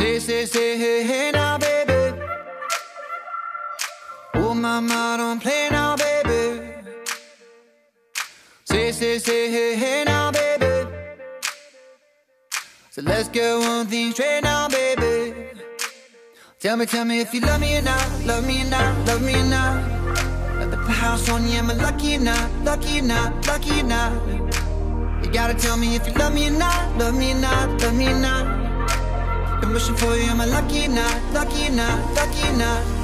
Say, say, say, hey, hey now, baby. Oh, mama, don't play now, baby. Say, say, say, hey, hey now, baby. So let's get one thing straight now, baby. Tell me, tell me if you love me or not, love me or not, love me or not. Let the house on you, am I lucky or not, lucky or not, lucky or not? You gotta tell me if you love me or not, love me or not, love me or not. Wishing for you, am lucky or lucky or lucky or?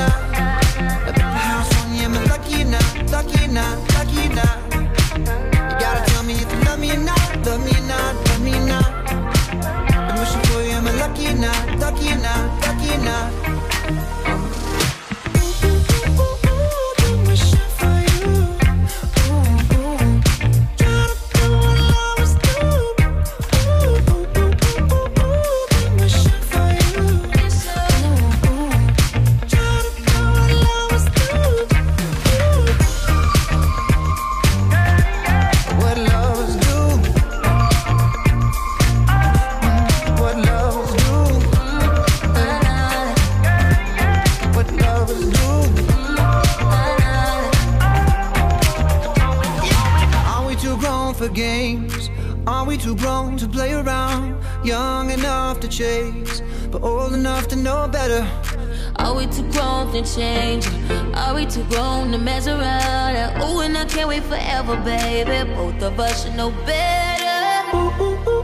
Me or the house on you, am lucky not, lucky not, lucky not? Games? Are we too grown to play around? Young enough to chase, but old enough to know better. Are we too grown to change? Are we too grown to mess around? Ooh, and I can't wait forever, baby. Both of us should know better.